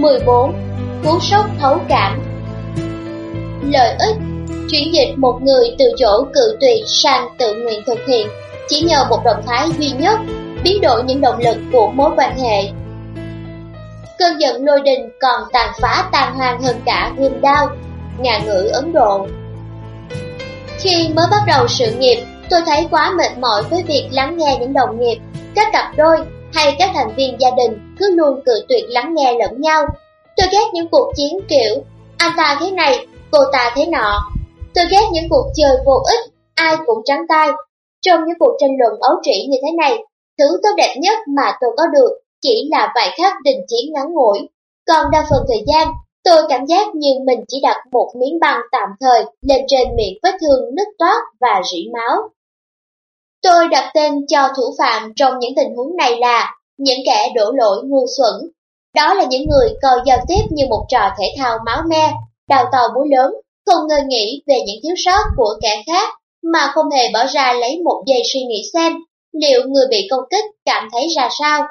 14. Cú sốc thấu cảm Lợi ích Chuyển dịch một người từ chỗ cự tuyệt sang tự nguyện thực hiện chỉ nhờ một động thái duy nhất biến đổi những động lực của mối quan hệ. Cơn giận lôi đình còn tàn phá tàn hoang hơn cả gươm đao, nhà ngữ Ấn Độ. Khi mới bắt đầu sự nghiệp, tôi thấy quá mệt mỏi với việc lắng nghe những đồng nghiệp, các cặp đôi hay các thành viên gia đình cứ luôn cự tuyệt lắng nghe lẫn nhau. Tôi ghét những cuộc chiến kiểu anh ta thế này, cô ta thế nọ. Tôi ghét những cuộc chơi vô ích, ai cũng trắng tay. Trong những cuộc tranh luận ấu trĩ như thế này, thứ tốt đẹp nhất mà tôi có được chỉ là vài khắc đình chiến ngắn ngủi. Còn đa phần thời gian, tôi cảm giác như mình chỉ đặt một miếng băng tạm thời lên trên miệng vết thương nứt toát và rỉ máu. Tôi đặt tên cho thủ phạm trong những tình huống này là những kẻ đổ lỗi ngu xuẩn. Đó là những người coi giao tiếp như một trò thể thao máu me, đào tàu búa lớn, không ngơi nghĩ về những thiếu sót của kẻ khác mà không hề bỏ ra lấy một giây suy nghĩ xem liệu người bị công kích cảm thấy ra sao.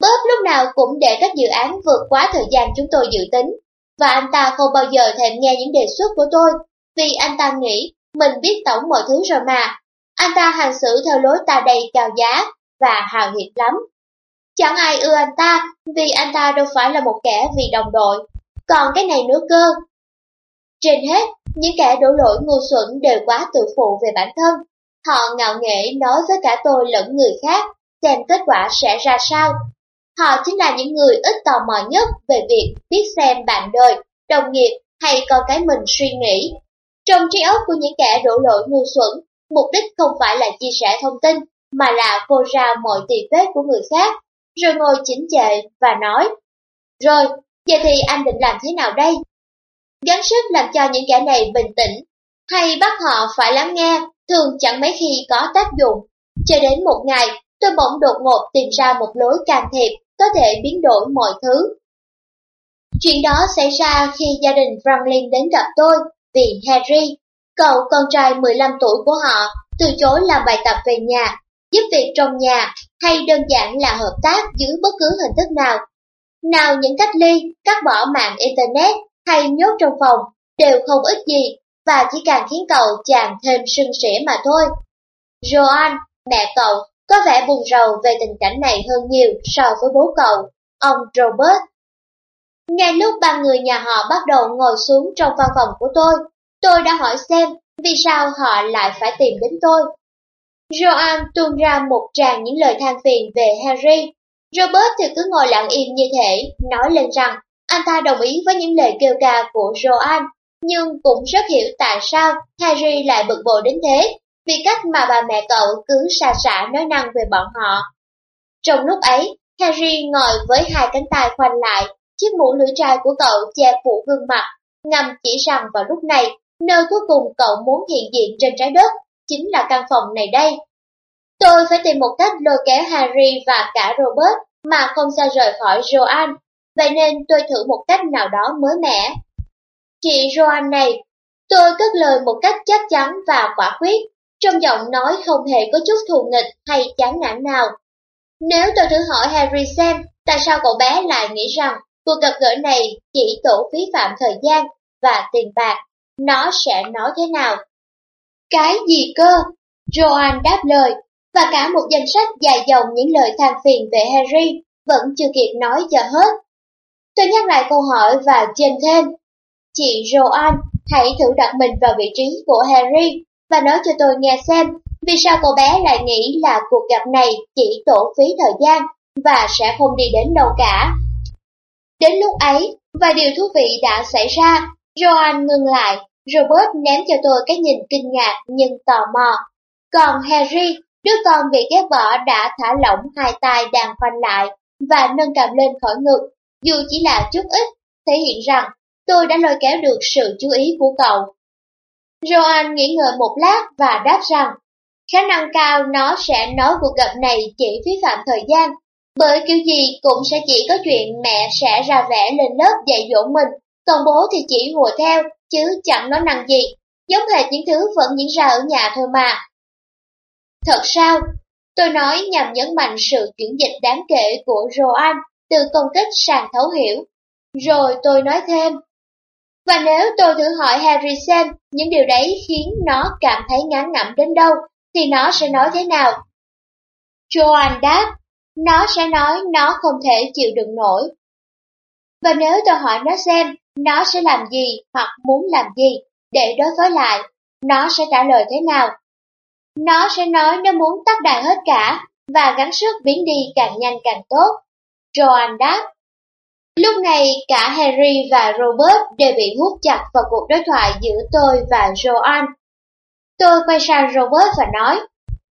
Bob lúc nào cũng để các dự án vượt quá thời gian chúng tôi dự tính, và anh ta không bao giờ thèm nghe những đề xuất của tôi, vì anh ta nghĩ mình biết tổng mọi thứ rồi mà. Anh ta hành xử theo lối ta đầy cao giá và hào hiệp lắm. Chẳng ai ưa anh ta vì anh ta đâu phải là một kẻ vì đồng đội, còn cái này nữa cơ. Trên hết, những kẻ đổ lỗi ngu xuẩn đều quá tự phụ về bản thân. Họ ngạo nghễ nói với cả tôi lẫn người khác xem kết quả sẽ ra sao. Họ chính là những người ít tò mò nhất về việc biết xem bạn đời, đồng nghiệp hay con cái mình suy nghĩ. Trong trí óc của những kẻ đổ lỗi ngu xuẩn, mục đích không phải là chia sẻ thông tin, mà là cô ra mọi tì vết của người khác, rồi ngồi chỉnh chệ và nói. Rồi, giờ thì anh định làm thế nào đây? gắng sức làm cho những kẻ này bình tĩnh, hay bắt họ phải lắng nghe, thường chẳng mấy khi có tác dụng. Cho đến một ngày, tôi bỗng đột ngột tìm ra một lối can thiệp có thể biến đổi mọi thứ. Chuyện đó xảy ra khi gia đình Franklin đến gặp tôi vì Harry, cậu con trai 15 tuổi của họ, từ chối làm bài tập về nhà, giúp việc trong nhà hay đơn giản là hợp tác dưới bất cứ hình thức nào. Nào những cách ly, cắt bỏ mạng Internet hay nhốt trong phòng đều không ích gì và chỉ càng khiến cậu chàng thêm sưng sỉa mà thôi. Joan, mẹ cậu, có vẻ buồn rầu về tình cảnh này hơn nhiều so với bố cậu, ông Robert. Ngay lúc ba người nhà họ bắt đầu ngồi xuống trong văn phòng của tôi, tôi đã hỏi xem vì sao họ lại phải tìm đến tôi. Joan tuôn ra một tràng những lời than phiền về Harry. Robert thì cứ ngồi lặng im như thể, nói lên rằng anh ta đồng ý với những lời kêu ca của Joan, nhưng cũng rất hiểu tại sao Harry lại bực bội đến thế, vì cách mà bà mẹ cậu cứ xà xả nói năng về bọn họ. Trong lúc ấy, Harry ngồi với hai cánh tay khoanh lại, chiếc mũ lưỡi trai của cậu che phủ gương mặt, ngầm chỉ rằng vào lúc này, nơi cuối cùng cậu muốn hiện diện trên trái đất, chính là căn phòng này đây. Tôi phải tìm một cách lôi kéo Harry và cả Robert mà không xa rời khỏi Joan, vậy nên tôi thử một cách nào đó mới mẻ. Chị Joan này, tôi cất lời một cách chắc chắn và quả quyết, trong giọng nói không hề có chút thù nghịch hay chán nản nào. Nếu tôi thử hỏi Harry xem tại sao cậu bé lại nghĩ rằng cuộc gặp gỡ này chỉ tổ phí phạm thời gian và tiền bạc, nó sẽ nói thế nào? Cái gì cơ? Joan đáp lời, và cả một danh sách dài dòng những lời than phiền về Harry vẫn chưa kịp nói cho hết. Tôi nhắc lại câu hỏi và chêm thêm. Chị Joan, hãy thử đặt mình vào vị trí của Harry và nói cho tôi nghe xem vì sao cô bé lại nghĩ là cuộc gặp này chỉ tổ phí thời gian và sẽ không đi đến đâu cả. Đến lúc ấy, vài điều thú vị đã xảy ra. Joan ngừng lại, Robert ném cho tôi cái nhìn kinh ngạc nhưng tò mò. Còn Harry, đứa con bị ghép vỏ đã thả lỏng hai tay đàn khoanh lại và nâng cầm lên khỏi ngực dù chỉ là chút ít, thể hiện rằng tôi đã lôi kéo được sự chú ý của cậu. Joan nghĩ ngợi một lát và đáp rằng, khả năng cao nó sẽ nói cuộc gặp này chỉ phí phạm thời gian, bởi kiểu gì cũng sẽ chỉ có chuyện mẹ sẽ ra vẻ lên lớp dạy dỗ mình, còn bố thì chỉ hùa theo, chứ chẳng nói năng gì, giống hệt những thứ vẫn diễn ra ở nhà thôi mà. Thật sao? Tôi nói nhằm nhấn mạnh sự chuyển dịch đáng kể của Roan từ công kích sang thấu hiểu. Rồi tôi nói thêm. Và nếu tôi thử hỏi Harry xem những điều đấy khiến nó cảm thấy ngán ngẩm đến đâu, thì nó sẽ nói thế nào? Joan đáp, nó sẽ nói nó không thể chịu đựng nổi. Và nếu tôi hỏi nó xem nó sẽ làm gì hoặc muốn làm gì để đối phó lại, nó sẽ trả lời thế nào? Nó sẽ nói nó muốn tắt đàn hết cả và gắng sức biến đi càng nhanh càng tốt. Joan đáp. Lúc này cả Harry và Robert đều bị hút chặt vào cuộc đối thoại giữa tôi và Joan. Tôi quay sang Robert và nói,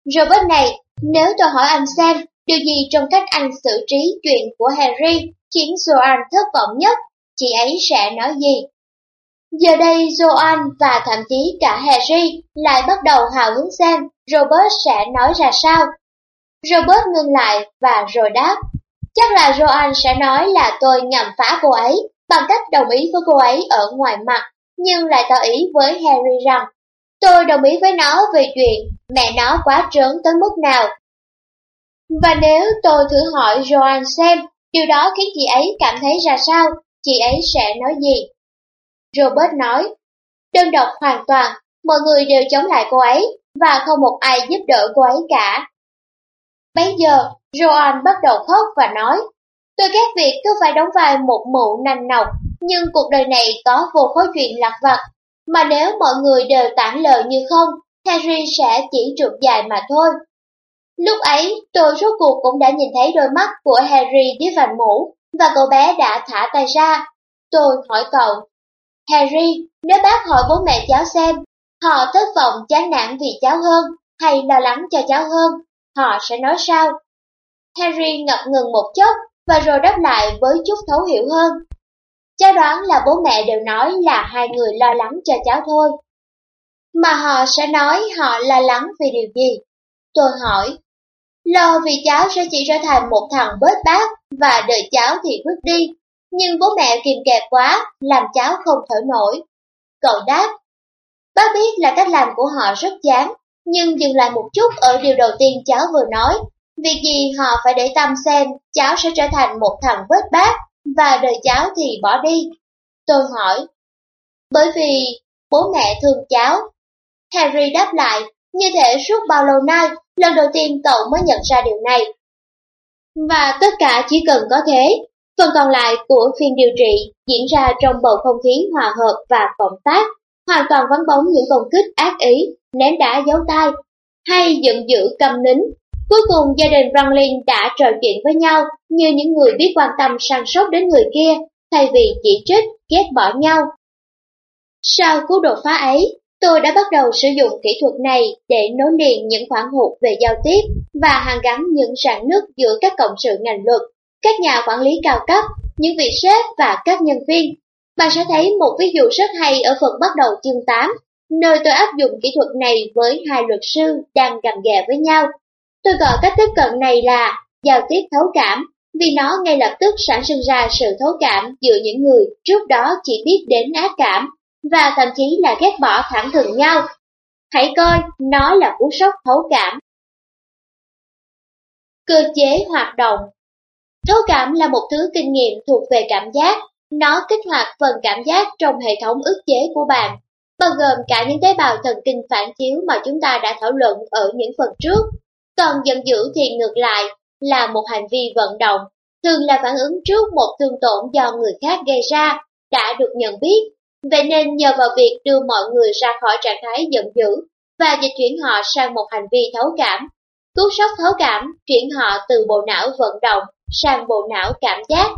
Robert này, nếu tôi hỏi anh xem, điều gì trong cách anh xử trí chuyện của Harry khiến Joan thất vọng nhất, chị ấy sẽ nói gì? Giờ đây Joan và thậm chí cả Harry lại bắt đầu hào hứng xem Robert sẽ nói ra sao. Robert ngừng lại và rồi đáp, chắc là Joan sẽ nói là tôi nhầm phá cô ấy bằng cách đồng ý với cô ấy ở ngoài mặt, nhưng lại tỏ ý với Harry rằng tôi đồng ý với nó về chuyện mẹ nó quá trớn tới mức nào. Và nếu tôi thử hỏi Joan xem điều đó khiến chị ấy cảm thấy ra sao, chị ấy sẽ nói gì? Robert nói, đơn độc hoàn toàn, mọi người đều chống lại cô ấy, và không một ai giúp đỡ cô ấy cả. Bây giờ, Joan bắt đầu khóc và nói, tôi ghét việc cứ phải đóng vai một mụ nành nọc, nhưng cuộc đời này có vô khối chuyện lạc vặt, mà nếu mọi người đều tản lờ như không, Harry sẽ chỉ trượt dài mà thôi. Lúc ấy, tôi rốt cuộc cũng đã nhìn thấy đôi mắt của Harry dưới vành mũ, và cậu bé đã thả tay ra. Tôi hỏi cậu, Harry, nếu bác hỏi bố mẹ cháu xem, họ thất vọng chán nản vì cháu hơn, hay lo lắng cho cháu hơn, họ sẽ nói sao? Harry ngập ngừng một chốc, và rồi đáp lại với chút thấu hiểu hơn. Cháu đoán là bố mẹ đều nói là hai người lo lắng cho cháu thôi. Mà họ sẽ nói họ lo lắng vì điều gì? Tôi hỏi, lo vì cháu sẽ chỉ trở thành một thằng bớt bát và đợi cháu thì vứt đi, nhưng bố mẹ kìm kẹp quá, làm cháu không thở nổi. Cậu đáp, bác biết là cách làm của họ rất chán, nhưng dừng lại một chút ở điều đầu tiên cháu vừa nói. Việc gì họ phải để tâm xem cháu sẽ trở thành một thằng vết bát và đời cháu thì bỏ đi. Tôi hỏi, bởi vì bố mẹ thương cháu. Harry đáp lại, như thể suốt bao lâu nay, lần đầu tiên cậu mới nhận ra điều này. Và tất cả chỉ cần có thế, Phần còn lại của phiên điều trị diễn ra trong bầu không khí hòa hợp và cộng tác, hoàn toàn vắng bóng những công kích ác ý, ném đá giấu tay, hay giận dữ cầm nín. Cuối cùng gia đình Franklin đã trò chuyện với nhau như những người biết quan tâm săn sóc đến người kia, thay vì chỉ trích, ghét bỏ nhau. Sau cú đột phá ấy, tôi đã bắt đầu sử dụng kỹ thuật này để nối liền những khoảng hụt về giao tiếp và hàn gắn những rạn nứt giữa các cộng sự ngành luật các nhà quản lý cao cấp, những vị sếp và các nhân viên. Bạn sẽ thấy một ví dụ rất hay ở phần bắt đầu chương 8, nơi tôi áp dụng kỹ thuật này với hai luật sư đang gầm ghè với nhau. Tôi gọi cách tiếp cận này là giao tiếp thấu cảm, vì nó ngay lập tức sản sinh ra sự thấu cảm giữa những người trước đó chỉ biết đến ác cảm, và thậm chí là ghét bỏ thẳng thừng nhau. Hãy coi nó là cú sốc thấu cảm. Cơ chế hoạt động Thấu cảm là một thứ kinh nghiệm thuộc về cảm giác, nó kích hoạt phần cảm giác trong hệ thống ức chế của bạn, bao gồm cả những tế bào thần kinh phản chiếu mà chúng ta đã thảo luận ở những phần trước. Còn giận dữ thì ngược lại, là một hành vi vận động, thường là phản ứng trước một thương tổn do người khác gây ra, đã được nhận biết. Vậy nên nhờ vào việc đưa mọi người ra khỏi trạng thái giận dữ và dịch chuyển họ sang một hành vi thấu cảm, cú sốc thấu cảm chuyển họ từ bộ não vận động sang bộ não cảm giác.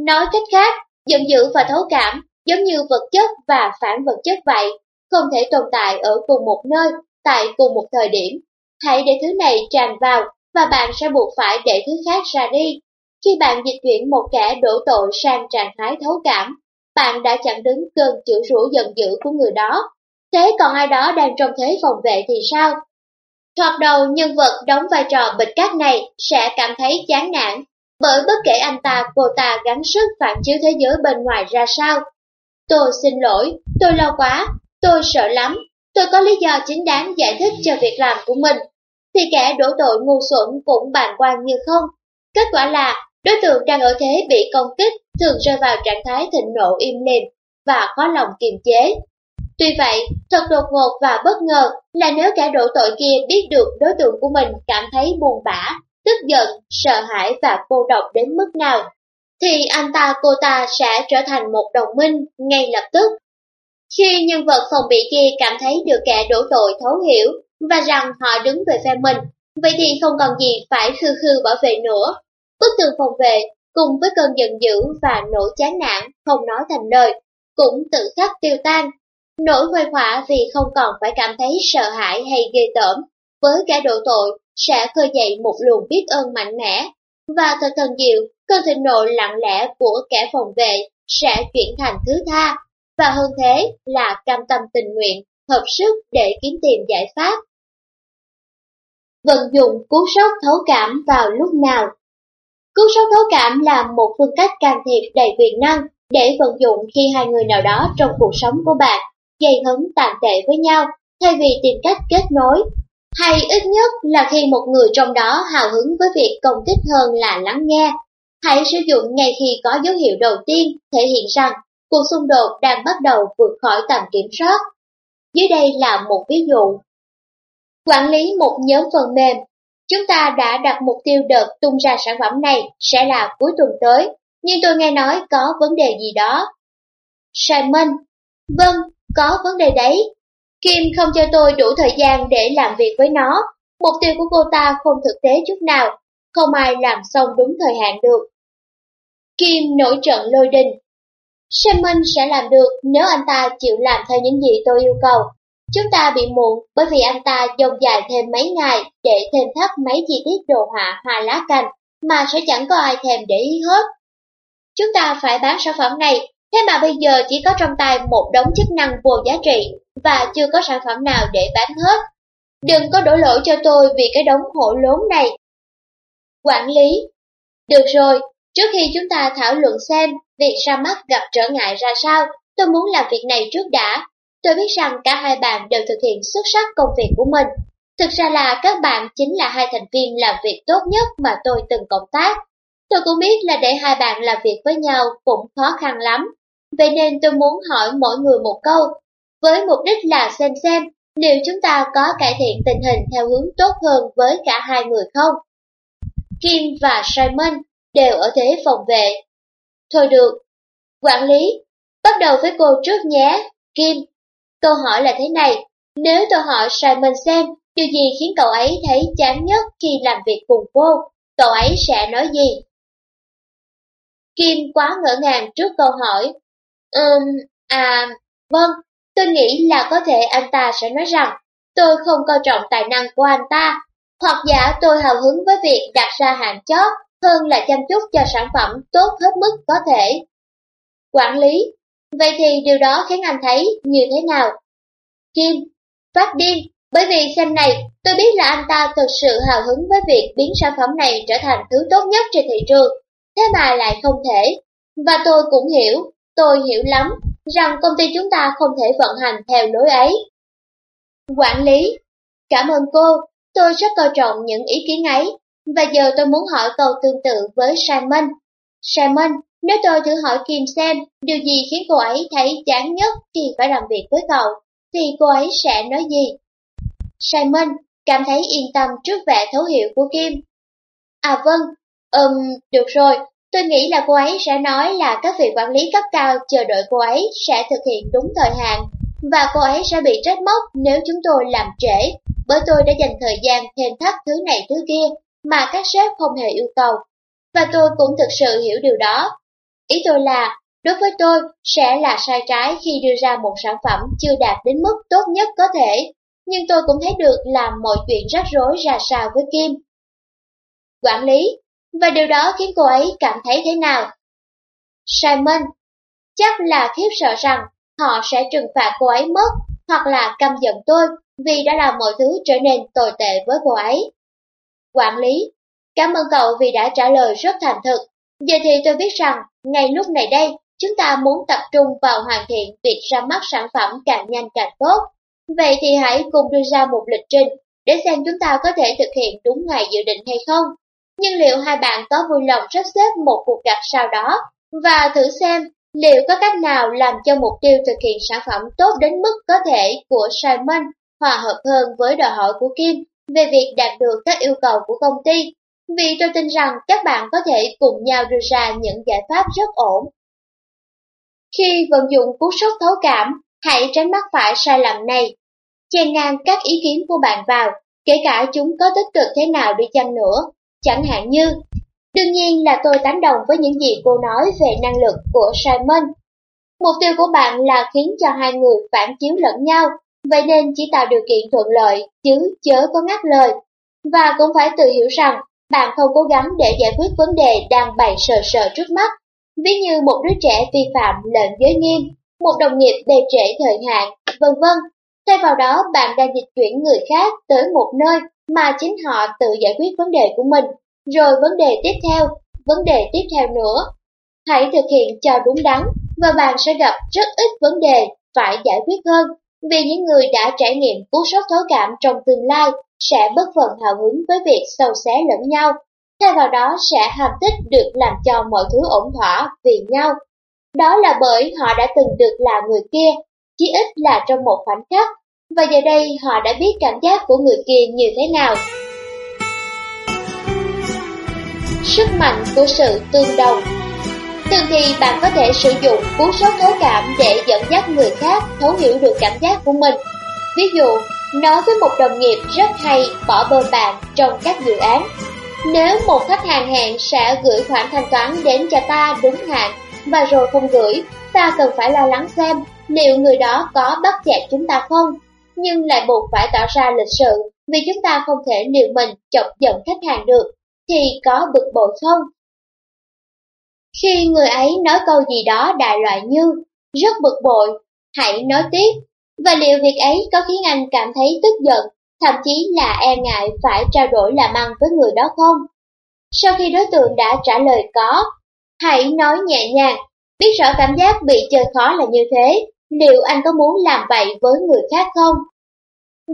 Nói cách khác, giận dữ và thấu cảm giống như vật chất và phản vật chất vậy, không thể tồn tại ở cùng một nơi, tại cùng một thời điểm. Hãy để thứ này tràn vào và bạn sẽ buộc phải để thứ khác ra đi. Khi bạn dịch chuyển một kẻ đổ tội sang trạng thái thấu cảm, bạn đã chặn đứng cơn chửi rủa giận dữ của người đó. Thế còn ai đó đang trong thế phòng vệ thì sao? Thoạt đầu nhân vật đóng vai trò bịch cát này sẽ cảm thấy chán nản, bởi bất kể anh ta cô ta gắng sức phản chiếu thế giới bên ngoài ra sao. Tôi xin lỗi, tôi lo quá, tôi sợ lắm, tôi có lý do chính đáng giải thích cho việc làm của mình. Thì kẻ đổ tội ngu xuẩn cũng bàn quan như không. Kết quả là đối tượng đang ở thế bị công kích thường rơi vào trạng thái thịnh nộ im lìm và khó lòng kiềm chế. Tuy vậy, thật đột ngột và bất ngờ là nếu kẻ đổ tội kia biết được đối tượng của mình cảm thấy buồn bã, tức giận, sợ hãi và cô độc đến mức nào, thì anh ta cô ta sẽ trở thành một đồng minh ngay lập tức. Khi nhân vật phòng bị kia cảm thấy được kẻ đổ tội thấu hiểu và rằng họ đứng về phe mình, vậy thì không còn gì phải khư khư bảo vệ nữa. Bức tường phòng vệ cùng với cơn giận dữ và nỗi chán nản không nói thành lời, cũng tự khắc tiêu tan. Nỗi quay hỏa vì không còn phải cảm thấy sợ hãi hay ghê tởm, với cả độ tội sẽ khơi dậy một luồng biết ơn mạnh mẽ. Và thật thần diệu, cơn thịnh nộ lặng lẽ của kẻ phòng vệ sẽ chuyển thành thứ tha, và hơn thế là cam tâm tình nguyện, hợp sức để kiếm tìm giải pháp. Vận dụng cú sốc thấu cảm vào lúc nào Cú sốc thấu cảm là một phương cách can thiệp đầy quyền năng để vận dụng khi hai người nào đó trong cuộc sống của bạn gây hấn tàn tệ với nhau, thay vì tìm cách kết nối. Hay ít nhất là khi một người trong đó hào hứng với việc công kích hơn là lắng nghe. Hãy sử dụng ngay khi có dấu hiệu đầu tiên thể hiện rằng cuộc xung đột đang bắt đầu vượt khỏi tầm kiểm soát. Dưới đây là một ví dụ. Quản lý một nhóm phần mềm Chúng ta đã đặt mục tiêu đợt tung ra sản phẩm này sẽ là cuối tuần tới, nhưng tôi nghe nói có vấn đề gì đó. Simon, vâng, có vấn đề đấy. Kim không cho tôi đủ thời gian để làm việc với nó. Mục tiêu của cô ta không thực tế chút nào, không ai làm xong đúng thời hạn được. Kim nổi trận lôi đình. Simon sẽ làm được nếu anh ta chịu làm theo những gì tôi yêu cầu. Chúng ta bị muộn bởi vì anh ta dông dài thêm mấy ngày để thêm thắt mấy chi tiết đồ họa hoa lá cành mà sẽ chẳng có ai thèm để ý hết. Chúng ta phải bán sản phẩm này, thế mà bây giờ chỉ có trong tay một đống chức năng vô giá trị và chưa có sản phẩm nào để bán hết. Đừng có đổ lỗi cho tôi vì cái đống hổ lốn này. Quản lý Được rồi, trước khi chúng ta thảo luận xem việc ra mắt gặp trở ngại ra sao, tôi muốn làm việc này trước đã Tôi biết rằng cả hai bạn đều thực hiện xuất sắc công việc của mình. Thực ra là các bạn chính là hai thành viên làm việc tốt nhất mà tôi từng cộng tác. Tôi cũng biết là để hai bạn làm việc với nhau cũng khó khăn lắm. Vậy nên tôi muốn hỏi mỗi người một câu, với mục đích là xem xem liệu chúng ta có cải thiện tình hình theo hướng tốt hơn với cả hai người không. Kim và Simon đều ở thế phòng vệ. Thôi được. Quản lý, bắt đầu với cô trước nhé, Kim. Câu hỏi là thế này, nếu tôi hỏi Simon xem điều gì khiến cậu ấy thấy chán nhất khi làm việc cùng cô, cậu ấy sẽ nói gì? Kim quá ngỡ ngàng trước câu hỏi. Ừm, à, vâng, tôi nghĩ là có thể anh ta sẽ nói rằng tôi không coi trọng tài năng của anh ta, hoặc giả tôi hào hứng với việc đặt ra hàng chót hơn là chăm chút cho sản phẩm tốt hết mức có thể. Quản lý, Vậy thì điều đó khiến anh thấy như thế nào? Kim, phát điên, bởi vì xem này, tôi biết là anh ta thực sự hào hứng với việc biến sản phẩm này trở thành thứ tốt nhất trên thị trường, thế mà lại không thể. Và tôi cũng hiểu, tôi hiểu lắm, rằng công ty chúng ta không thể vận hành theo lối ấy. Quản lý, cảm ơn cô, tôi rất coi trọng những ý kiến ấy, và giờ tôi muốn hỏi câu tương tự với Simon. Simon, nếu tôi thử hỏi Kim xem điều gì khiến cô ấy thấy chán nhất khi phải làm việc với cậu, thì cô ấy sẽ nói gì? Simon cảm thấy yên tâm trước vẻ thấu hiểu của Kim. À vâng, ừm, um, được rồi, tôi nghĩ là cô ấy sẽ nói là các vị quản lý cấp cao chờ đợi cô ấy sẽ thực hiện đúng thời hạn, và cô ấy sẽ bị trách móc nếu chúng tôi làm trễ, bởi tôi đã dành thời gian thêm thắt thứ này thứ kia mà các sếp không hề yêu cầu. Và tôi cũng thực sự hiểu điều đó, Ý tôi là, đối với tôi, sẽ là sai trái khi đưa ra một sản phẩm chưa đạt đến mức tốt nhất có thể, nhưng tôi cũng thấy được là mọi chuyện rắc rối ra sao với Kim. Quản lý, và điều đó khiến cô ấy cảm thấy thế nào? Simon, chắc là khiếp sợ rằng họ sẽ trừng phạt cô ấy mất, hoặc là căm giận tôi vì đã làm mọi thứ trở nên tồi tệ với cô ấy. Quản lý, cảm ơn cậu vì đã trả lời rất thành thực. Giờ thì tôi biết rằng ngay lúc này đây, chúng ta muốn tập trung vào hoàn thiện việc ra mắt sản phẩm càng nhanh càng tốt. Vậy thì hãy cùng đưa ra một lịch trình để xem chúng ta có thể thực hiện đúng ngày dự định hay không. Nhưng liệu hai bạn có vui lòng sắp xếp một cuộc gặp sau đó và thử xem liệu có cách nào làm cho mục tiêu thực hiện sản phẩm tốt đến mức có thể của Simon hòa hợp hơn với đòi hỏi của Kim về việc đạt được các yêu cầu của công ty? Vì tôi tin rằng các bạn có thể cùng nhau đưa ra những giải pháp rất ổn. Khi vận dụng cú sốc thấu cảm, hãy tránh mắc phải sai lầm này. Chèn ngang các ý kiến của bạn vào, kể cả chúng có tích cực thế nào đi chăng nữa, chẳng hạn như Đương nhiên là tôi tán đồng với những gì cô nói về năng lực của Simon. Mục tiêu của bạn là khiến cho hai người phản chiếu lẫn nhau, vậy nên chỉ tạo điều kiện thuận lợi, chứ chớ có ngắt lời. Và cũng phải tự hiểu rằng, bạn không cố gắng để giải quyết vấn đề đang bày sờ sờ trước mắt. Ví như một đứa trẻ vi phạm lệnh giới nghiêm, một đồng nghiệp đề trễ thời hạn, vân vân. Thay vào đó, bạn đang dịch chuyển người khác tới một nơi mà chính họ tự giải quyết vấn đề của mình rồi vấn đề tiếp theo, vấn đề tiếp theo nữa. Hãy thực hiện cho đúng đắn và bạn sẽ gặp rất ít vấn đề phải giải quyết hơn vì những người đã trải nghiệm cú sốc thấu cảm trong tương lai sẽ bất phần hào hứng với việc sâu xé lẫn nhau, thay vào đó sẽ hàm tích được làm cho mọi thứ ổn thỏa vì nhau. Đó là bởi họ đã từng được là người kia, chỉ ít là trong một khoảnh khắc, và giờ đây họ đã biết cảm giác của người kia như thế nào. sức mạnh của sự tương đồng. Thường thì bạn có thể sử dụng cú sốc thấu cảm để dẫn dắt người khác thấu hiểu được cảm giác của mình. Ví dụ, nói với một đồng nghiệp rất hay bỏ bơ bạn trong các dự án. Nếu một khách hàng hẹn sẽ gửi khoản thanh toán đến cho ta đúng hạn và rồi không gửi, ta cần phải lo lắng xem liệu người đó có bắt chẹt chúng ta không, nhưng lại buộc phải tỏ ra lịch sự vì chúng ta không thể liều mình chọc giận khách hàng được thì có bực bội không? Khi người ấy nói câu gì đó đại loại như, rất bực bội, hãy nói tiếp, và liệu việc ấy có khiến anh cảm thấy tức giận, thậm chí là e ngại phải trao đổi làm ăn với người đó không? Sau khi đối tượng đã trả lời có, hãy nói nhẹ nhàng, biết rõ cảm giác bị chơi khó là như thế, liệu anh có muốn làm vậy với người khác không?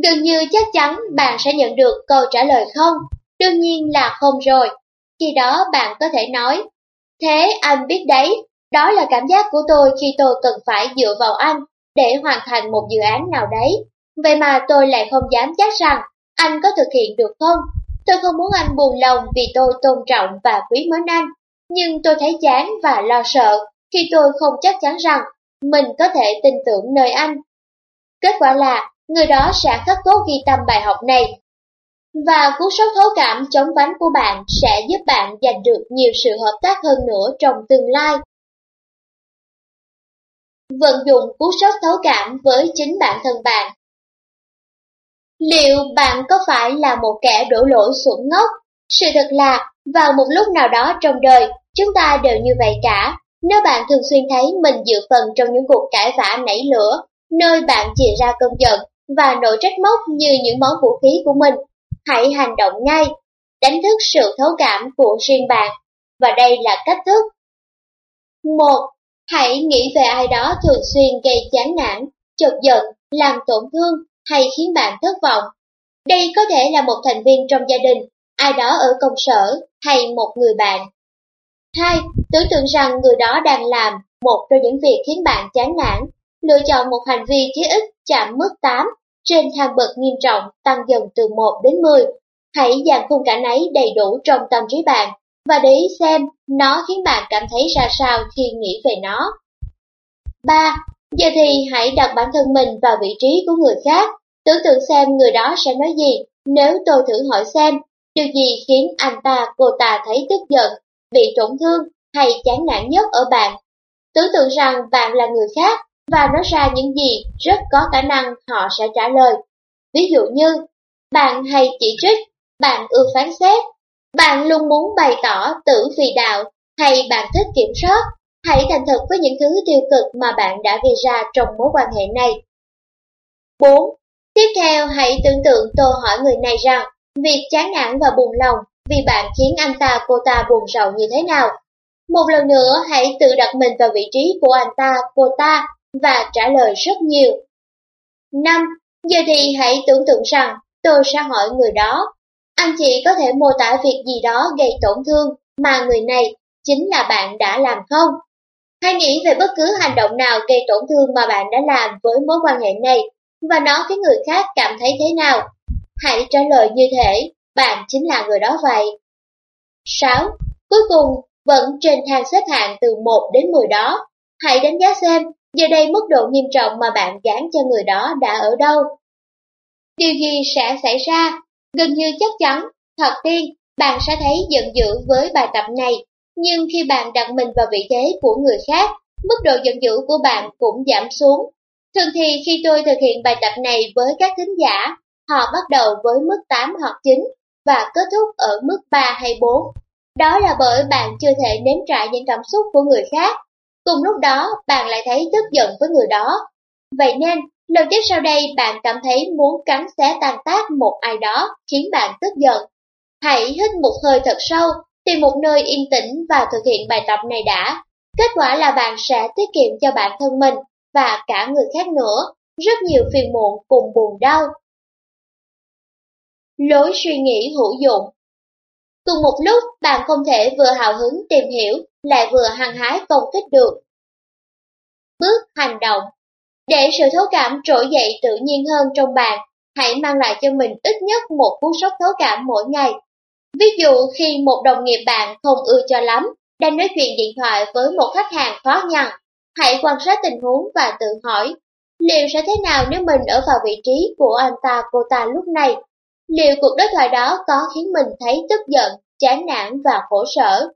Gần như chắc chắn bạn sẽ nhận được câu trả lời không, Đương nhiên là không rồi. Khi đó bạn có thể nói, thế anh biết đấy, đó là cảm giác của tôi khi tôi cần phải dựa vào anh để hoàn thành một dự án nào đấy. Vậy mà tôi lại không dám chắc rằng anh có thực hiện được không? Tôi không muốn anh buồn lòng vì tôi tôn trọng và quý mến anh, nhưng tôi thấy chán và lo sợ khi tôi không chắc chắn rằng mình có thể tin tưởng nơi anh. Kết quả là người đó sẽ khắc cốt ghi tâm bài học này và cú sốc thấu cảm chống vánh của bạn sẽ giúp bạn giành được nhiều sự hợp tác hơn nữa trong tương lai. Vận dụng cú sốc thấu cảm với chính bản thân bạn Liệu bạn có phải là một kẻ đổ lỗi xuẩn ngốc? Sự thật là, vào một lúc nào đó trong đời, chúng ta đều như vậy cả. Nếu bạn thường xuyên thấy mình dự phần trong những cuộc cãi vã nảy lửa, nơi bạn chìa ra cơn giận và nỗi trách móc như những món vũ khí của mình, hãy hành động ngay, đánh thức sự thấu cảm của riêng bạn, và đây là cách thức. 1. Hãy nghĩ về ai đó thường xuyên gây chán nản, chột giận, làm tổn thương hay khiến bạn thất vọng. Đây có thể là một thành viên trong gia đình, ai đó ở công sở hay một người bạn. 2. Tưởng tượng rằng người đó đang làm một trong những việc khiến bạn chán nản, lựa chọn một hành vi chí ít chạm mức 8 trên thang bậc nghiêm trọng tăng dần từ 1 đến 10. Hãy dàn khung cảnh ấy đầy đủ trong tâm trí bạn và để ý xem nó khiến bạn cảm thấy ra sao khi nghĩ về nó. 3. Giờ thì hãy đặt bản thân mình vào vị trí của người khác, tưởng tượng xem người đó sẽ nói gì nếu tôi thử hỏi xem điều gì khiến anh ta cô ta thấy tức giận, bị tổn thương hay chán nản nhất ở bạn. Tưởng tượng rằng bạn là người khác và nói ra những gì rất có khả năng họ sẽ trả lời. Ví dụ như, bạn hay chỉ trích, bạn ưa phán xét, bạn luôn muốn bày tỏ tử vì đạo, hay bạn thích kiểm soát, hãy thành thật với những thứ tiêu cực mà bạn đã gây ra trong mối quan hệ này. 4. Tiếp theo hãy tưởng tượng tôi hỏi người này rằng, việc chán nản và buồn lòng vì bạn khiến anh ta cô ta buồn rầu như thế nào. Một lần nữa hãy tự đặt mình vào vị trí của anh ta cô ta và trả lời rất nhiều. 5. Giờ thì hãy tưởng tượng rằng tôi sẽ hỏi người đó, Anh chị có thể mô tả việc gì đó gây tổn thương mà người này chính là bạn đã làm không? Hãy nghĩ về bất cứ hành động nào gây tổn thương mà bạn đã làm với mối quan hệ này và nó khiến người khác cảm thấy thế nào. Hãy trả lời như thế, bạn chính là người đó vậy. 6. Cuối cùng, vẫn trên thang xếp hạng từ 1 đến 10 đó. Hãy đánh giá xem, giờ đây mức độ nghiêm trọng mà bạn gán cho người đó đã ở đâu. Điều gì sẽ xảy ra? Gần như chắc chắn, thật tiên, bạn sẽ thấy giận dữ với bài tập này, nhưng khi bạn đặt mình vào vị thế của người khác, mức độ giận dữ của bạn cũng giảm xuống. Thường thì khi tôi thực hiện bài tập này với các thính giả, họ bắt đầu với mức 8 hoặc 9 và kết thúc ở mức 3 hay 4. Đó là bởi bạn chưa thể nếm trải những cảm xúc của người khác. Cùng lúc đó, bạn lại thấy tức giận với người đó. Vậy nên, lần tiếp sau đây bạn cảm thấy muốn cắn xé tan tác một ai đó khiến bạn tức giận. Hãy hít một hơi thật sâu, tìm một nơi yên tĩnh và thực hiện bài tập này đã. Kết quả là bạn sẽ tiết kiệm cho bản thân mình và cả người khác nữa, rất nhiều phiền muộn cùng buồn đau. Lối suy nghĩ hữu dụng Cùng một lúc, bạn không thể vừa hào hứng tìm hiểu, lại vừa hăng hái công kích được. Bước hành động Để sự thấu cảm trỗi dậy tự nhiên hơn trong bạn, hãy mang lại cho mình ít nhất một cú sốc thấu cảm mỗi ngày. Ví dụ khi một đồng nghiệp bạn không ưa cho lắm, đang nói chuyện điện thoại với một khách hàng khó nhằn, hãy quan sát tình huống và tự hỏi, liệu sẽ thế nào nếu mình ở vào vị trí của anh ta cô ta lúc này? Liệu cuộc đối thoại đó có khiến mình thấy tức giận, chán nản và khổ sở?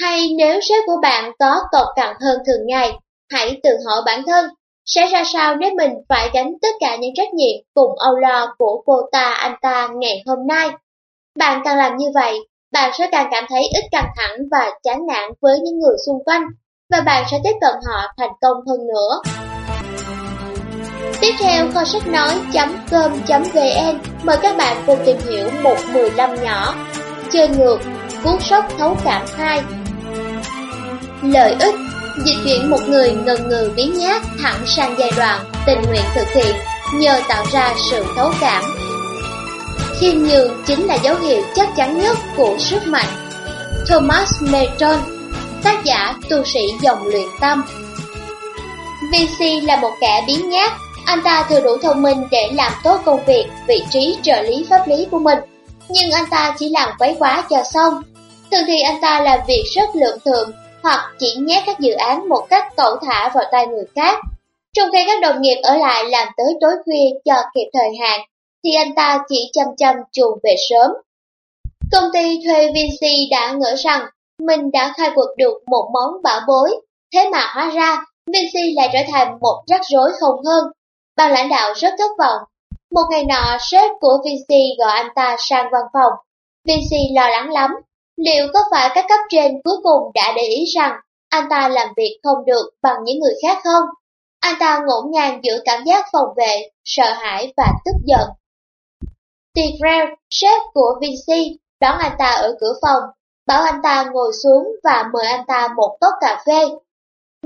Hay nếu sếp của bạn có cột cằn hơn thường ngày, hãy tự hỏi bản thân, sẽ ra sao nếu mình phải gánh tất cả những trách nhiệm cùng âu lo của cô ta anh ta ngày hôm nay? Bạn càng làm như vậy, bạn sẽ càng cảm thấy ít căng thẳng và chán nản với những người xung quanh, và bạn sẽ tiếp cận họ thành công hơn nữa. Tiếp theo kho sách nói.com.vn mời các bạn cùng tìm hiểu một 15 nhỏ. Chơi ngược, cuốn sốc thấu cảm 2 Lợi ích Dịch chuyển một người ngần ngừ biến nhát thẳng sang giai đoạn tình nguyện thực hiện nhờ tạo ra sự thấu cảm. Khiêm nhường chính là dấu hiệu chắc chắn nhất của sức mạnh. Thomas Merton Tác giả tu sĩ dòng luyện tâm. VC là một kẻ biến nhát anh ta thừa đủ thông minh để làm tốt công việc, vị trí trợ lý pháp lý của mình, nhưng anh ta chỉ làm quấy quá cho xong. Thường thì anh ta làm việc rất lượng thượng hoặc chỉ nhét các dự án một cách cẩu thả vào tay người khác. Trong khi các đồng nghiệp ở lại làm tới tối khuya cho kịp thời hạn, thì anh ta chỉ chăm chăm chuồn về sớm. Công ty thuê Vinci đã ngỡ rằng mình đã khai quật được một món bảo bối, thế mà hóa ra Vinci lại trở thành một rắc rối không hơn. Ban lãnh đạo rất thất vọng. Một ngày nọ, sếp của Vinci gọi anh ta sang văn phòng. Vinci lo lắng lắm. Liệu có phải các cấp trên cuối cùng đã để ý rằng anh ta làm việc không được bằng những người khác không? Anh ta ngổn ngang giữa cảm giác phòng vệ, sợ hãi và tức giận. Tyrell, sếp của Vinci, đón anh ta ở cửa phòng, bảo anh ta ngồi xuống và mời anh ta một cốc cà phê.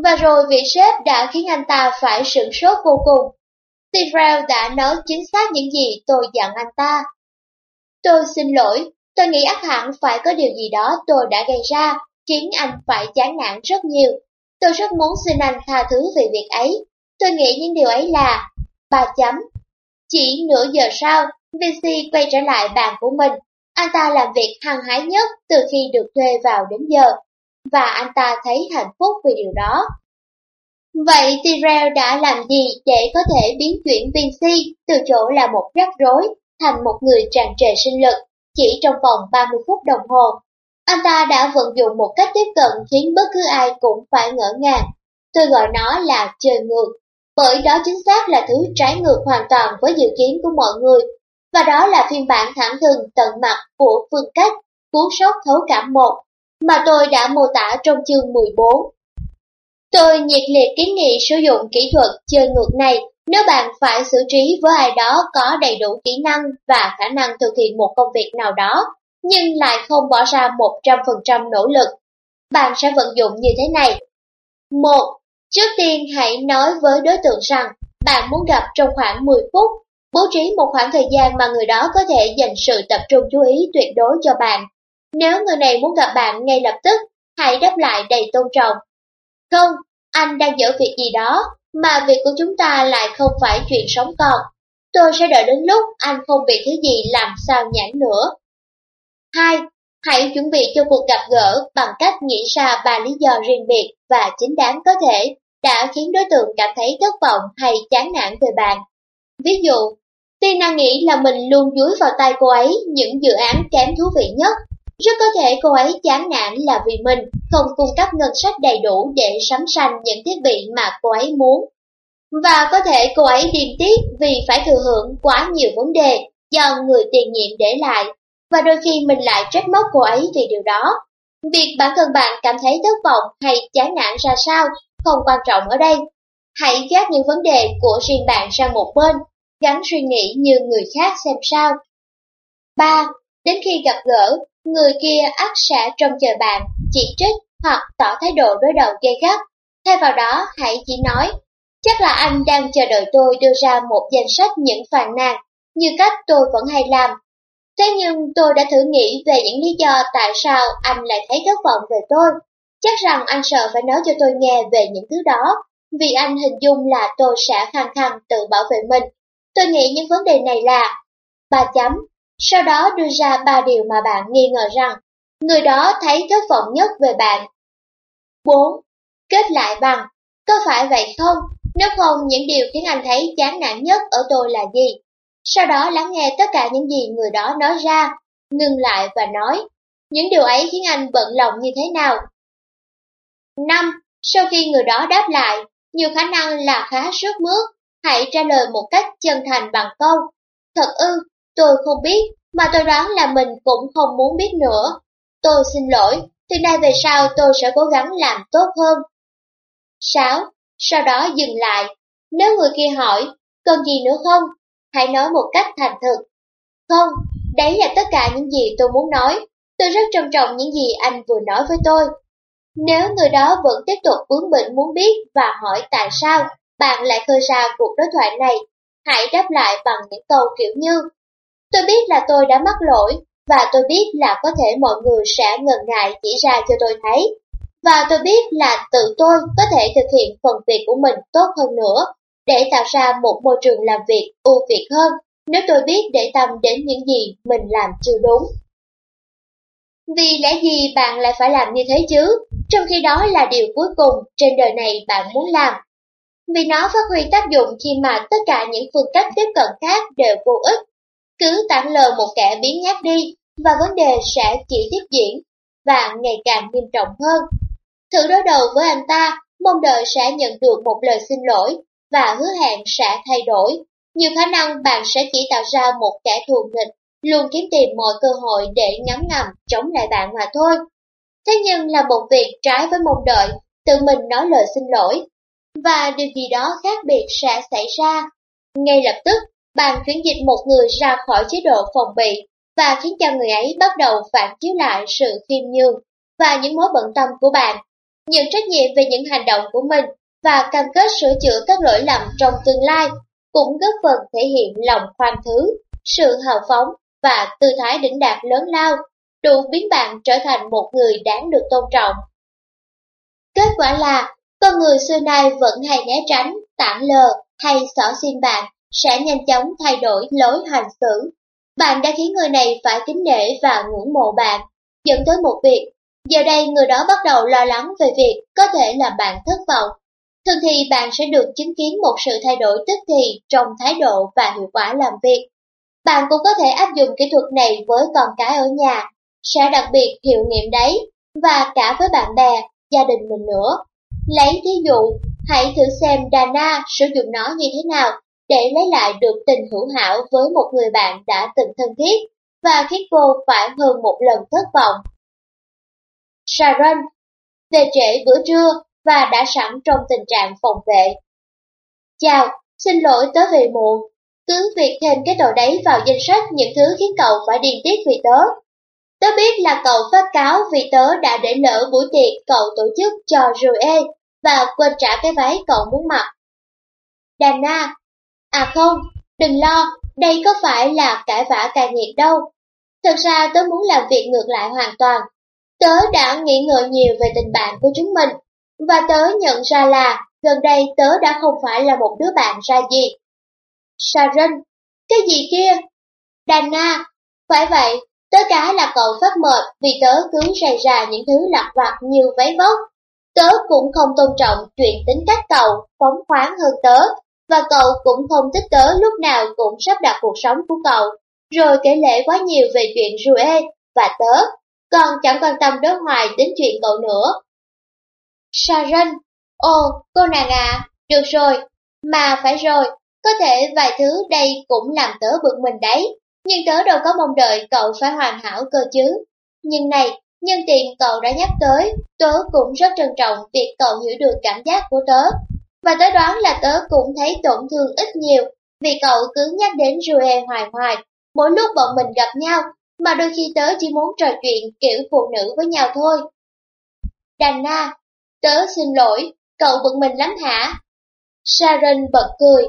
Và rồi vị sếp đã khiến anh ta phải sửng sốt vô cùng. Tyrell đã nói chính xác những gì tôi dặn anh ta. Tôi xin lỗi, tôi nghĩ ác hẳn phải có điều gì đó tôi đã gây ra, khiến anh phải chán nản rất nhiều. Tôi rất muốn xin anh tha thứ về việc ấy. Tôi nghĩ những điều ấy là... Ba chấm. Chỉ nửa giờ sau, VC quay trở lại bàn của mình. Anh ta làm việc hăng hái nhất từ khi được thuê vào đến giờ. Và anh ta thấy hạnh phúc vì điều đó. Vậy Tyrell đã làm gì để có thể biến chuyển Vinci từ chỗ là một rắc rối thành một người tràn trề sinh lực chỉ trong vòng 30 phút đồng hồ? Anh ta đã vận dụng một cách tiếp cận khiến bất cứ ai cũng phải ngỡ ngàng. Tôi gọi nó là chơi ngược, bởi đó chính xác là thứ trái ngược hoàn toàn với dự kiến của mọi người, và đó là phiên bản thẳng thừng tận mặt của phương cách cuốn sốc thấu cảm một mà tôi đã mô tả trong chương 14. Tôi nhiệt liệt kiến nghị sử dụng kỹ thuật chơi ngược này nếu bạn phải xử trí với ai đó có đầy đủ kỹ năng và khả năng thực hiện một công việc nào đó, nhưng lại không bỏ ra 100% nỗ lực. Bạn sẽ vận dụng như thế này. 1. Trước tiên hãy nói với đối tượng rằng bạn muốn gặp trong khoảng 10 phút. bố trí một khoảng thời gian mà người đó có thể dành sự tập trung chú ý tuyệt đối cho bạn. Nếu người này muốn gặp bạn ngay lập tức, hãy đáp lại đầy tôn trọng. Không, anh đang dở việc gì đó, mà việc của chúng ta lại không phải chuyện sống còn. Tôi sẽ đợi đến lúc anh không bị thứ gì làm sao nhãn nữa. 2. Hãy chuẩn bị cho cuộc gặp gỡ bằng cách nghĩ ra ba lý do riêng biệt và chính đáng có thể đã khiến đối tượng cảm thấy thất vọng hay chán nản về bạn. Ví dụ, Tina nghĩ là mình luôn dúi vào tay cô ấy những dự án kém thú vị nhất. Rất có thể cô ấy chán nản là vì mình không cung cấp ngân sách đầy đủ để sắm sanh những thiết bị mà cô ấy muốn. Và có thể cô ấy điềm tiếc vì phải thừa hưởng quá nhiều vấn đề do người tiền nhiệm để lại, và đôi khi mình lại trách móc cô ấy vì điều đó. Việc bản thân bạn cảm thấy thất vọng hay chán nản ra sao không quan trọng ở đây. Hãy gác những vấn đề của riêng bạn sang một bên, gắn suy nghĩ như người khác xem sao. 3. Đến khi gặp gỡ, người kia ác sẽ trông chờ bạn, chỉ trích hoặc tỏ thái độ đối đầu gay gắt. Thay vào đó, hãy chỉ nói, chắc là anh đang chờ đợi tôi đưa ra một danh sách những phàn nàn, như cách tôi vẫn hay làm. Thế nhưng tôi đã thử nghĩ về những lý do tại sao anh lại thấy thất vọng về tôi. Chắc rằng anh sợ phải nói cho tôi nghe về những thứ đó, vì anh hình dung là tôi sẽ khăng khăng tự bảo vệ mình. Tôi nghĩ những vấn đề này là ba chấm. Sau đó đưa ra ba điều mà bạn nghi ngờ rằng người đó thấy thất vọng nhất về bạn. 4. Kết lại bằng, có phải vậy không? Nếu không, những điều khiến anh thấy chán nản nhất ở tôi là gì? Sau đó lắng nghe tất cả những gì người đó nói ra, ngừng lại và nói, những điều ấy khiến anh bận lòng như thế nào? 5. Sau khi người đó đáp lại, nhiều khả năng là khá sức mướt, hãy trả lời một cách chân thành bằng câu. Thật ư, tôi không biết, mà tôi đoán là mình cũng không muốn biết nữa. Tôi xin lỗi, từ nay về sau tôi sẽ cố gắng làm tốt hơn. 6. Sau đó dừng lại. Nếu người kia hỏi, còn gì nữa không? Hãy nói một cách thành thực. Không, đấy là tất cả những gì tôi muốn nói. Tôi rất trân trọng những gì anh vừa nói với tôi. Nếu người đó vẫn tiếp tục bướng bỉnh muốn biết và hỏi tại sao bạn lại khơi ra cuộc đối thoại này, hãy đáp lại bằng những câu kiểu như Tôi biết là tôi đã mắc lỗi, và tôi biết là có thể mọi người sẽ ngần ngại chỉ ra cho tôi thấy. Và tôi biết là tự tôi có thể thực hiện phần việc của mình tốt hơn nữa, để tạo ra một môi trường làm việc ưu việt hơn, nếu tôi biết để tâm đến những gì mình làm chưa đúng. Vì lẽ gì bạn lại phải làm như thế chứ, trong khi đó là điều cuối cùng trên đời này bạn muốn làm. Vì nó phát huy tác dụng khi mà tất cả những phương cách tiếp cận khác đều vô ích. Cứ tặng lờ một kẻ biến nhát đi, và vấn đề sẽ chỉ tiếp diễn, và ngày càng nghiêm trọng hơn. Thử đối đầu với anh ta, mong đợi sẽ nhận được một lời xin lỗi, và hứa hẹn sẽ thay đổi. Nhiều khả năng bạn sẽ chỉ tạo ra một kẻ thù nghịch, luôn kiếm tìm mọi cơ hội để ngắm ngầm chống lại bạn mà thôi. Thế nhưng là một việc trái với mong đợi, tự mình nói lời xin lỗi, và điều gì đó khác biệt sẽ xảy ra. Ngay lập tức, bạn chuyển dịch một người ra khỏi chế độ phòng bị và khiến cho người ấy bắt đầu phản chiếu lại sự khiêm nhường và những mối bận tâm của bạn, nhận trách nhiệm về những hành động của mình và cam kết sửa chữa các lỗi lầm trong tương lai, cũng góp phần thể hiện lòng khoan thứ, sự hào phóng và tư thái đỉnh đạt lớn lao, đủ biến bạn trở thành một người đáng được tôn trọng. Kết quả là, con người xưa nay vẫn hay né tránh, tản lờ hay xỏ xin bạn sẽ nhanh chóng thay đổi lối hành xử. Bạn đã khiến người này phải kính nể và ngưỡng mộ bạn, dẫn tới một việc. Giờ đây người đó bắt đầu lo lắng về việc có thể làm bạn thất vọng. Thường thì bạn sẽ được chứng kiến một sự thay đổi tức thì trong thái độ và hiệu quả làm việc. Bạn cũng có thể áp dụng kỹ thuật này với con cái ở nhà, sẽ đặc biệt hiệu nghiệm đấy, và cả với bạn bè, gia đình mình nữa. Lấy thí dụ, hãy thử xem Dana sử dụng nó như thế nào để lấy lại được tình hữu hảo với một người bạn đã từng thân thiết và khiến cô phải hơn một lần thất vọng. Sharon về trễ bữa trưa và đã sẵn trong tình trạng phòng vệ. Chào, xin lỗi tớ về muộn. Cứ việc thêm cái tội đấy vào danh sách những thứ khiến cậu phải điên tiết vì tớ. Tớ biết là cậu phát cáo vì tớ đã để lỡ buổi tiệc cậu tổ chức cho Rue và quên trả cái váy cậu muốn mặc. Dana, à không, đừng lo, đây có phải là cãi vã cài nghiệt đâu. Thật ra tớ muốn làm việc ngược lại hoàn toàn. Tớ đã nghĩ ngợi nhiều về tình bạn của chúng mình, và tớ nhận ra là gần đây tớ đã không phải là một đứa bạn ra gì. Sharon, cái gì kia? Dana, phải vậy, tớ cá là cậu phát mệt vì tớ cứ rầy ra những thứ lặt vặt như váy vóc. Tớ cũng không tôn trọng chuyện tính cách cậu, phóng khoáng hơn tớ, và cậu cũng không thích tớ lúc nào cũng sắp đặt cuộc sống của cậu, rồi kể lể quá nhiều về chuyện Rue và tớ, còn chẳng quan tâm đối hoài đến chuyện cậu nữa. Sharon, ồ, cô nàng à, được rồi, mà phải rồi, có thể vài thứ đây cũng làm tớ bực mình đấy, nhưng tớ đâu có mong đợi cậu phải hoàn hảo cơ chứ. Nhưng này, nhân tiện cậu đã nhắc tới, tớ cũng rất trân trọng việc cậu hiểu được cảm giác của tớ. Và tớ đoán là tớ cũng thấy tổn thương ít nhiều, vì cậu cứ nhắc đến Rue hoài hoài, mỗi lúc bọn mình gặp nhau, mà đôi khi tớ chỉ muốn trò chuyện kiểu phụ nữ với nhau thôi. Dana, à, tớ xin lỗi, cậu bực mình lắm hả? Sharon bật cười,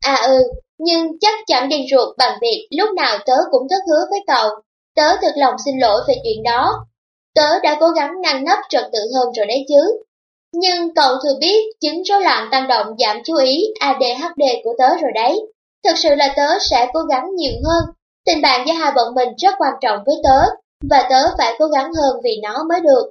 à ừ, nhưng chắc chẳng điên ruột bằng việc lúc nào tớ cũng thất hứa với cậu. Tớ thật lòng xin lỗi về chuyện đó. Tớ đã cố gắng ngăn nắp trật tự hơn rồi đấy chứ. Nhưng cậu thừa biết chứng rối loạn tăng động giảm chú ý ADHD của tớ rồi đấy. Thực sự là tớ sẽ cố gắng nhiều hơn. Tình bạn giữa hai bọn mình rất quan trọng với tớ, và tớ phải cố gắng hơn vì nó mới được.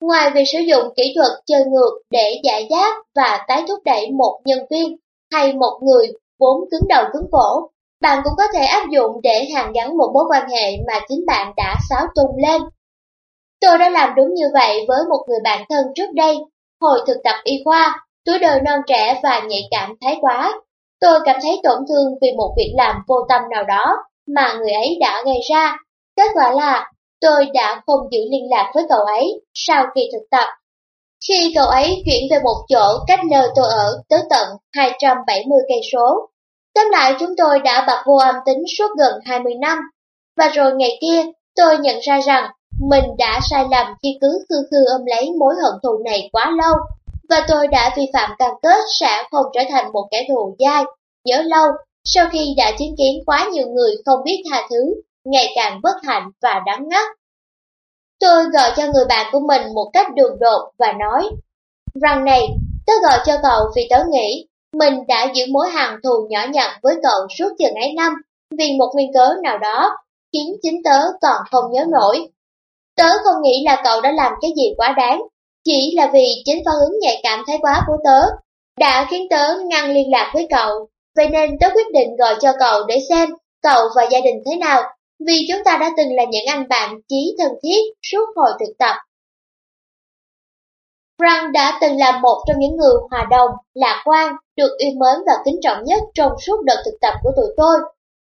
Ngoài việc sử dụng kỹ thuật chơi ngược để giải giáp và tái thúc đẩy một nhân viên hay một người vốn cứng đầu cứng cổ, bạn cũng có thể áp dụng để hàn gắn một mối quan hệ mà chính bạn đã xáo tung lên. Tôi đã làm đúng như vậy với một người bạn thân trước đây, hồi thực tập y khoa, tuổi đời non trẻ và nhạy cảm thái quá. Tôi cảm thấy tổn thương vì một việc làm vô tâm nào đó mà người ấy đã gây ra. Kết quả là tôi đã không giữ liên lạc với cậu ấy sau kỳ thực tập. Khi cậu ấy chuyển về một chỗ cách nơi tôi ở tới tận 270 cây số, Tóm lại chúng tôi đã bật vô âm tính suốt gần 20 năm. Và rồi ngày kia, tôi nhận ra rằng mình đã sai lầm khi cứ khư khư ôm lấy mối hận thù này quá lâu. Và tôi đã vi phạm cam kết sẽ không trở thành một kẻ thù dai, nhớ lâu, sau khi đã chứng kiến quá nhiều người không biết tha thứ, ngày càng bất hạnh và đắng ngắt. Tôi gọi cho người bạn của mình một cách đường đột và nói, rằng này, tớ gọi cho cậu vì tớ nghĩ mình đã giữ mối hằn thù nhỏ nhặt với cậu suốt chừng ấy năm, vì một nguyên cớ nào đó, khiến chính tớ còn không nhớ nổi. Tớ không nghĩ là cậu đã làm cái gì quá đáng, chỉ là vì chính phản ứng nhạy cảm thái quá của tớ, đã khiến tớ ngăn liên lạc với cậu. Vậy nên tớ quyết định gọi cho cậu để xem cậu và gia đình thế nào, vì chúng ta đã từng là những anh bạn chí thân thiết suốt hồi thực tập. Frank đã từng là một trong những người hòa đồng, lạc quan, được yêu mến và kính trọng nhất trong suốt đợt thực tập của tụi tôi.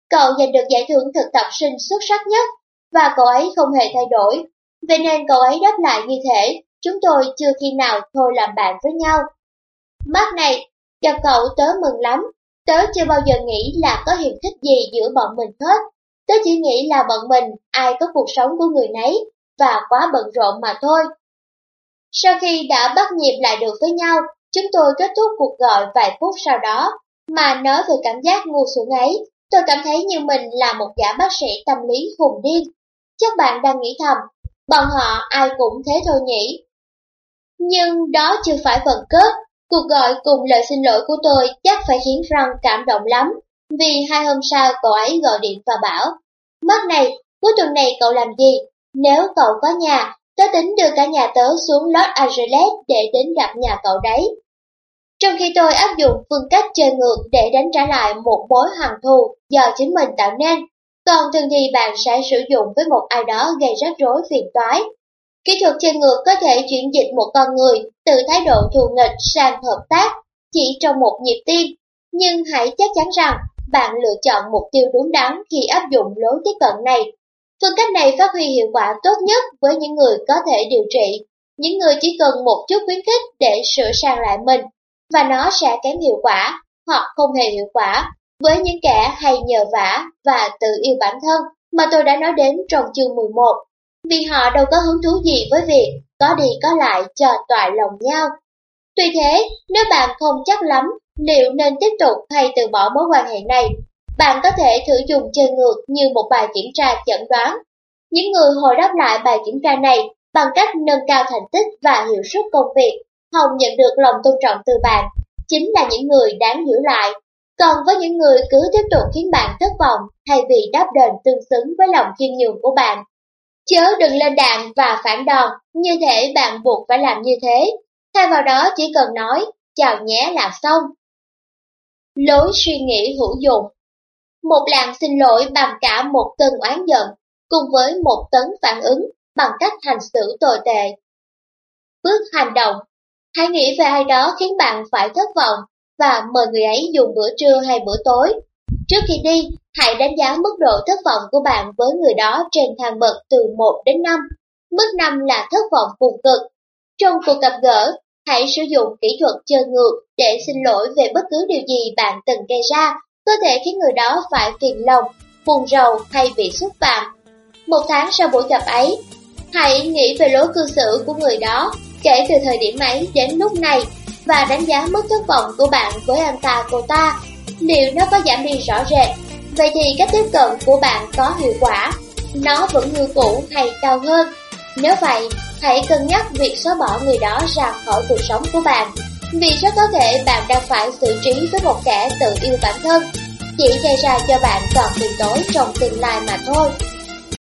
Cậu giành được giải thưởng thực tập sinh xuất sắc nhất, và cậu ấy không hề thay đổi. Vậy nên cậu ấy đáp lại như thế, chúng tôi chưa khi nào thôi làm bạn với nhau. Mắt này, gặp cậu tớ mừng lắm, tớ chưa bao giờ nghĩ là có hiềm khích gì giữa bọn mình hết. Tớ chỉ nghĩ là bọn mình, ai có cuộc sống của người nấy, và quá bận rộn mà thôi. Sau khi đã bắt nhịp lại được với nhau, chúng tôi kết thúc cuộc gọi vài phút sau đó, mà nói về cảm giác ngu xuẩn ấy, tôi cảm thấy như mình là một giả bác sĩ tâm lý hùng điên. Chắc bạn đang nghĩ thầm, bọn họ ai cũng thế thôi nhỉ. Nhưng đó chưa phải phần kết, cuộc gọi cùng lời xin lỗi của tôi chắc phải khiến Răng cảm động lắm, vì hai hôm sau cậu ấy gọi điện và bảo, mất này, cuối tuần này cậu làm gì? Nếu cậu có nhà, Tớ tính đưa cả nhà tớ xuống Los Angeles để đến gặp nhà cậu đấy. Trong khi tôi áp dụng phương cách chơi ngược để đánh trả lại một mối hằn thù do chính mình tạo nên, còn thường thì bạn sẽ sử dụng với một ai đó gây rắc rối phiền toái. Kỹ thuật chơi ngược có thể chuyển dịch một con người từ thái độ thù nghịch sang hợp tác chỉ trong một nhịp tim, nhưng hãy chắc chắn rằng bạn lựa chọn mục tiêu đúng đắn khi áp dụng lối tiếp cận này. Phương cách này phát huy hiệu quả tốt nhất với những người có thể điều trị, những người chỉ cần một chút khuyến khích để sửa sang lại mình, và nó sẽ kém hiệu quả hoặc không hề hiệu quả với những kẻ hay nhờ vả và tự yêu bản thân mà tôi đã nói đến trong chương 11, vì họ đâu có hứng thú gì với việc có đi có lại cho tọa lòng nhau. Tuy thế, nếu bạn không chắc lắm liệu nên tiếp tục hay từ bỏ mối quan hệ này, bạn có thể thử dùng chơi ngược như một bài kiểm tra chẩn đoán. Những người hồi đáp lại bài kiểm tra này bằng cách nâng cao thành tích và hiệu suất công việc, hồng nhận được lòng tôn trọng từ bạn, chính là những người đáng giữ lại. Còn với những người cứ tiếp tục khiến bạn thất vọng thay vì đáp đền tương xứng với lòng khiêm nhường của bạn, chớ đừng lên đạn và phản đòn, như thể bạn buộc phải làm như thế. Thay vào đó chỉ cần nói, chào nhé là xong. Lối suy nghĩ hữu dụng Một làng xin lỗi bằng cả một cơn oán giận, cùng với một tấn phản ứng bằng cách hành xử tồi tệ. Bước hành động Hãy nghĩ về ai đó khiến bạn phải thất vọng và mời người ấy dùng bữa trưa hay bữa tối. Trước khi đi, hãy đánh giá mức độ thất vọng của bạn với người đó trên thang bậc từ 1 đến 5. Mức 5 là thất vọng cùng cực. Trong cuộc gặp gỡ, hãy sử dụng kỹ thuật chơi ngược để xin lỗi về bất cứ điều gì bạn từng gây ra, có thể khiến người đó phải phiền lòng, buồn rầu hay bị xúc phạm. Một tháng sau buổi gặp ấy, hãy nghĩ về lối cư xử của người đó kể từ thời điểm ấy đến lúc này và đánh giá mức thất vọng của bạn với anh ta cô ta. Liệu nó có giảm đi rõ rệt? Vậy thì cách tiếp cận của bạn có hiệu quả? Nó vẫn như cũ hay cao hơn? Nếu vậy, hãy cân nhắc việc xóa bỏ người đó ra khỏi cuộc sống của bạn. Vì rất có thể bạn đang phải xử trí với một kẻ tự yêu bản thân, chỉ gây ra cho bạn toàn tiền tối trong tương lai mà thôi.